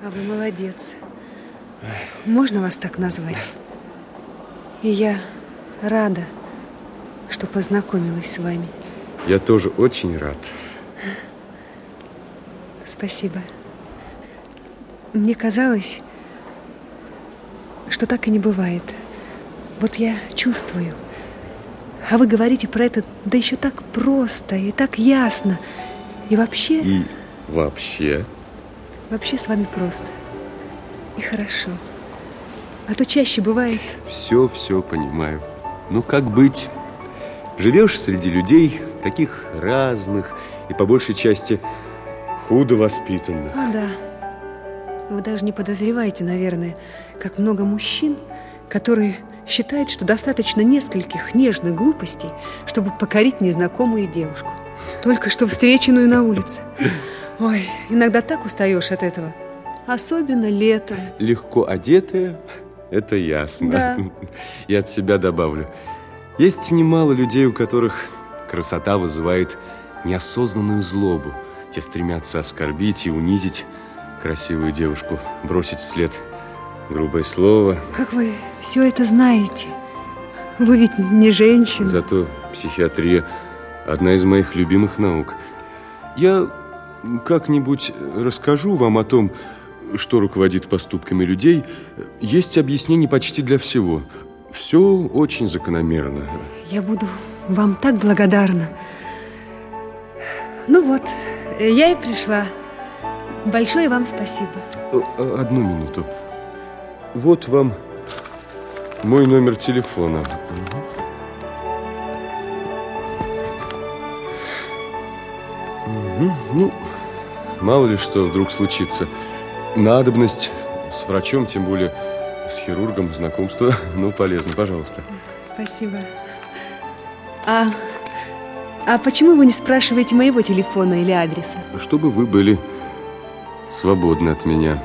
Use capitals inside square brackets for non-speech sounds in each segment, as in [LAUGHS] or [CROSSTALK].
А вы молодец. Можно вас так назвать? И я рада, что познакомилась с вами. Я тоже очень рад. Спасибо. Мне казалось, что так и не бывает. Вот я чувствую. А вы говорите про это, да еще так просто и так ясно. И вообще... И вообще... Вообще с вами просто. И хорошо. А то чаще бывает... Все-все понимаю. Ну, как быть? Живешь среди людей, таких разных и по большей части худо воспитанных. О, да. Вы даже не подозреваете, наверное, как много мужчин, которые считают, что достаточно нескольких нежных глупостей, чтобы покорить незнакомую девушку. Только что встреченную на улице. Ой, иногда так устаешь от этого. Особенно летом. Легко одетая, это ясно. Да. [LAUGHS] И от себя добавлю. Есть немало людей, у которых красота вызывает неосознанную злобу. Те стремятся оскорбить и унизить красивую девушку, бросить вслед грубое слово. Как вы все это знаете? Вы ведь не женщина. Зато психиатрия одна из моих любимых наук. Я как-нибудь расскажу вам о том, что руководит поступками людей. Есть объяснение почти для всего. Все очень закономерно. Я буду вам так благодарна. Ну вот, я и пришла. Большое вам спасибо. Одну минуту. Вот вам мой номер телефона. Угу. Ну, мало ли что вдруг случится. Надобность с врачом, тем более с хирургом, знакомство, [LAUGHS] ну, полезно. Пожалуйста. Спасибо. А, а почему вы не спрашиваете моего телефона или адреса? Чтобы вы были свободны от меня.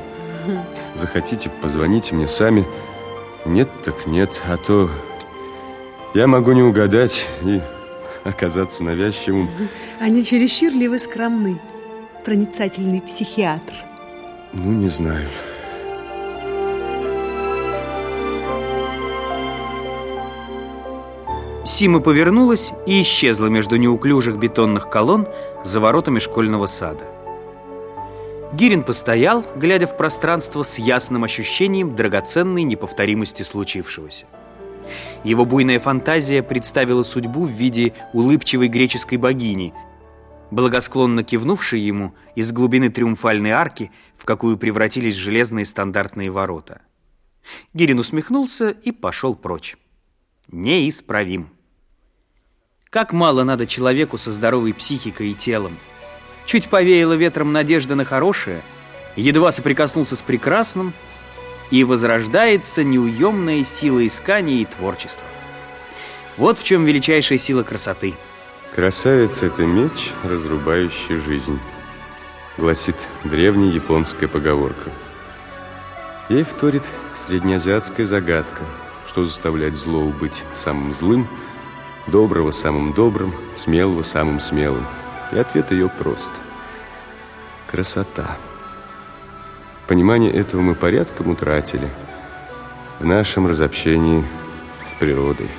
Захотите, позвоните мне сами. Нет, так нет, а то я могу не угадать и оказаться навязчивым. Не чересчур ли вы скромны, проницательный психиатр? Ну, не знаю. Сима повернулась и исчезла между неуклюжих бетонных колонн за воротами школьного сада. Гирин постоял, глядя в пространство с ясным ощущением драгоценной неповторимости случившегося. Его буйная фантазия представила судьбу в виде улыбчивой греческой богини, благосклонно кивнувшей ему из глубины триумфальной арки, в какую превратились железные стандартные ворота. Гирин усмехнулся и пошел прочь. Неисправим. Как мало надо человеку со здоровой психикой и телом – Чуть повеяло ветром надежда на хорошее, едва соприкоснулся с прекрасным, и возрождается неуемная сила искания и творчества. Вот в чем величайшая сила красоты. Красавица – это меч, разрубающий жизнь, гласит древняя японская поговорка. Ей вторит среднеазиатская загадка, что заставляет зло быть самым злым, доброго самым добрым, смелого самым смелым – и ответ ее прост. Красота. Понимание этого мы порядком утратили в нашем разобщении с природой.